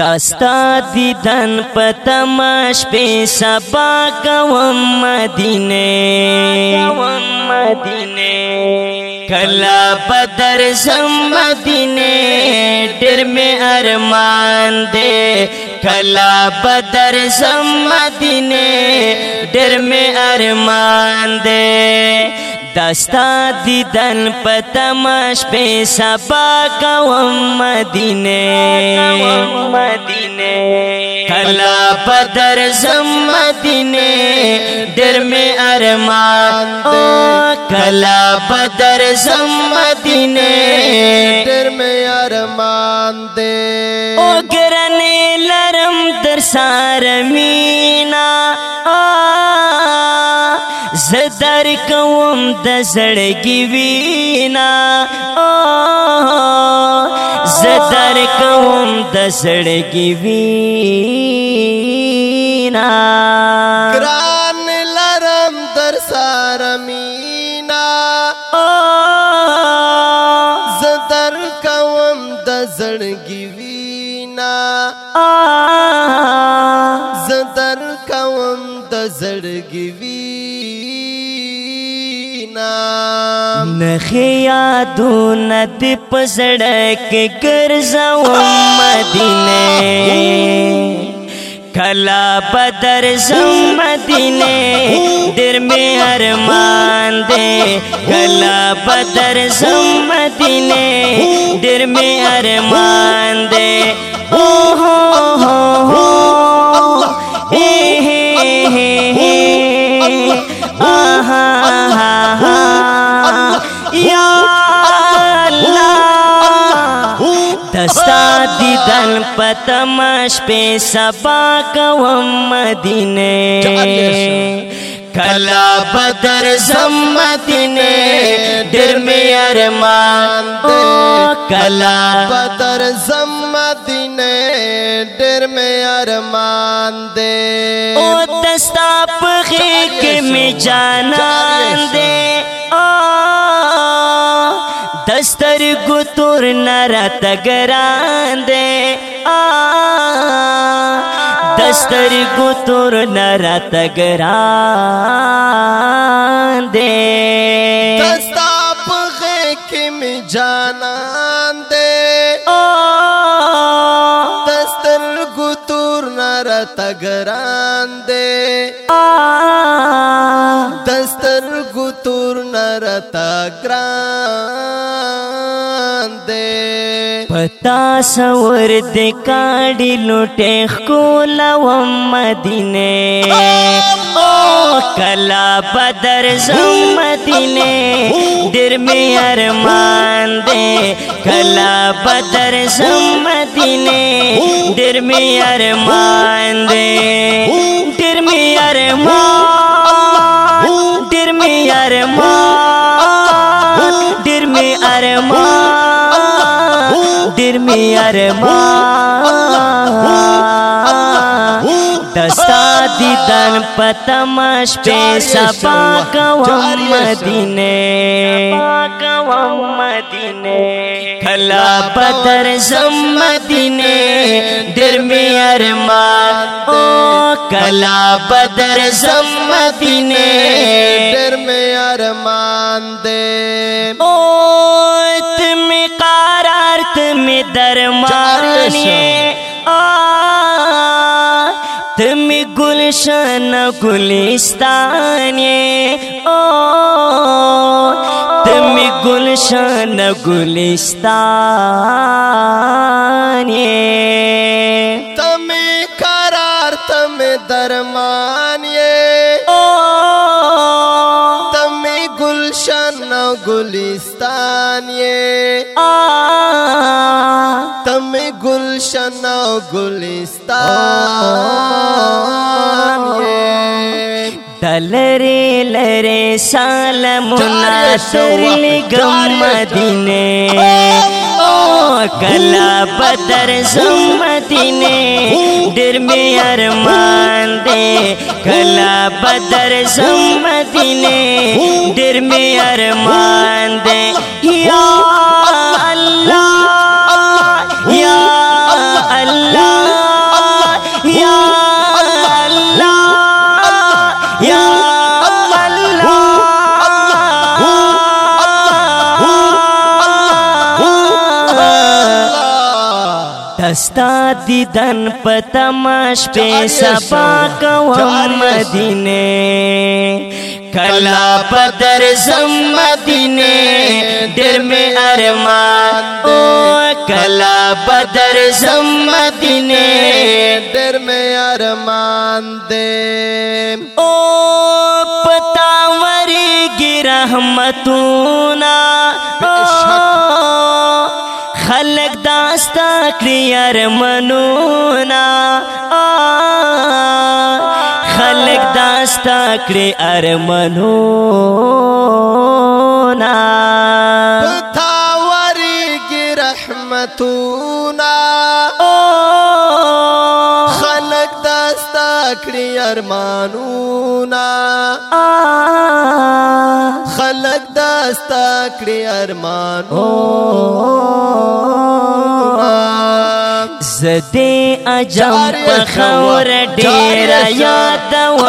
دا ستا دیدن پتماش په سبا کوم مدینه کوم مدینه کلا بدر سم مدینه ډېر می ارمان دے کلا بدر سم مدینه ډېر می ارمان دے دستا دیدن پتمش پی سبا کوم مدینه کلا پدر زم مدینه در می ارمان کلا پدر زم مدینه در می ارمان دے او گرنے لرم در سار مینا آ زدر کوم د زړګي وینا زدر کوم د زړګي وینا ګران لرم در سره مینا زدر کوم د زړګي وینا زدر کوم د زړګي وینا نام نخیا دون د پسړک ګرځو مدینه کلا بدر زم مدینه در می ارمان دے کلا بدر زم مدینه در می ارمان دے او هو هو تماش په سبا کوم مدینه کلا بدر زمت نے ډېر می ارمان دې کلا بدر زمت نے ډېر می ارمان دې او دستا په کې می جانان دې دستر ګتور نرات ګران دې دستری کو تور نرات گران دے دستا پغه کم جانان دے دستر کو تور نرات گران دے دستر کو تور نرات گران دے پتا سور د کاډی لټه خول و مدینه او کلا بدر زم مدینه ډیر می ارمان دې کلا بدر زم مدینه ډیر می ارمان دې ډیر می ارمان می ارمان دستا دیدن پتا مش پی سبا کوام مدینے کھلا بدر زم مدینے در می ارمان کھلا بدر زم مدینے در می ارمان دے اوہ درمانی تمی گلشن گلستانی تمی گلشن گلستانی تمی قرار تمی درمانی تمی گلشن گلستانی آ میں گلشن گلستان ہے دلرے لرے سال منا سر گم مدن کلا در میں ارمان دے کلا بدر ارمان دے یا دستا دیدن پتماش پہ سبا کوم مدینے کلا پدر زم مدینے دل میں ارمان او کلا پدر زم مدینے دل میں ارمان دے او پتا وری گی رحمتونا او ستا کړی ارمنونا خلق داستا کړی ارمنونا پتا ورګي رحمتونا خلق داستا کړی ارمانونا داستا کړی ارمان زدی اجم په خور ډیر یاد و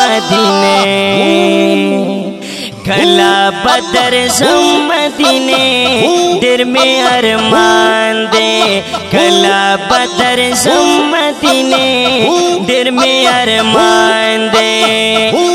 مدینه کلا بدر زم مدینه در می ارمان دے کلا بدر زم مدینه در می ارمان دے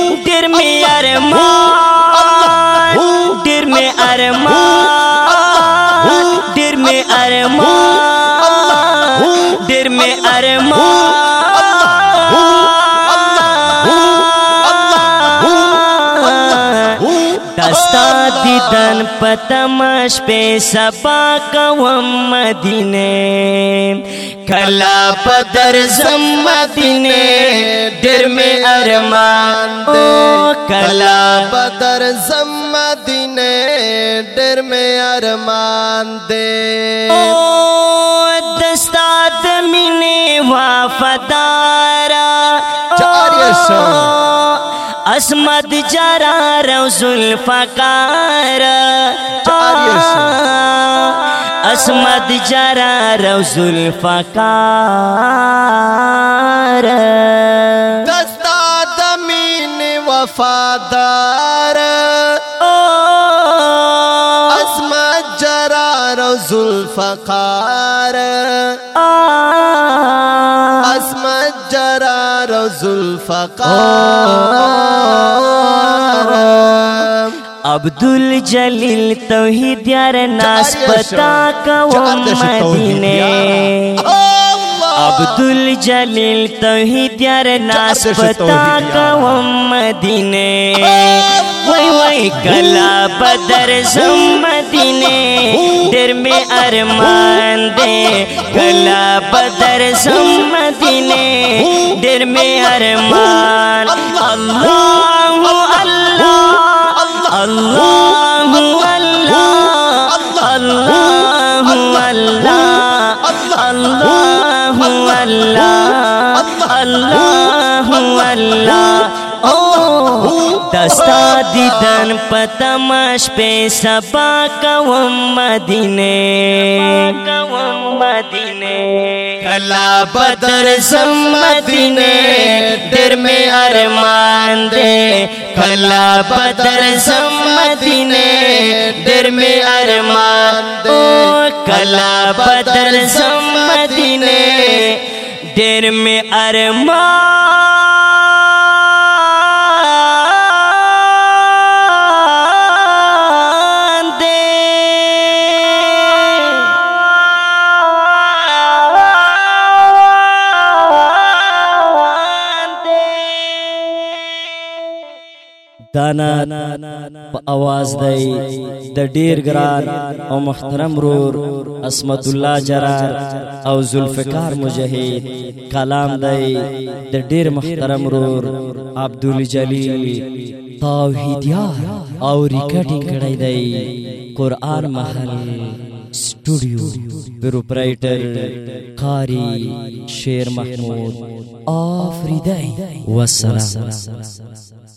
پتمش پہ سبا کلا پدر مدینے ڈر میں ارمان دے کلا پدر مدینے ڈر میں ارمان دے دستاد می و تارا چار سو اسمد جرار او زلفقار اسمد جرار او زلفقار دستا دمین وفادار اسمد جرار او زلفقار اسمت جرار و ذوالفقار عبدالجلیل توحید یار ناس پتا کا مدینے عبدالجلیل توحید یار ناس پتا کا مدینے گلا بدر سمتی نر میں ارمان دے گلا بدر سمتی نر میں ارمان دیدن پتمش پہ سبا کوم مدینے کوم بدر کلا مدینے در میں ارمان دے کلا بدر مدینے در میں ارمان دے کلا بدر مدینے در میں ارمان دانا په आवाज دی د ډیر ګران او محترم رور اسمت الله جرار او ذوالفقار مجاهد کلام دی د ډیر محترم رور عبد الجلیل توحیدیا او ریکارډینګ کړی دی قران محل سټوډیو پروپرایټر قاری شیر محمود آفریدی والسلام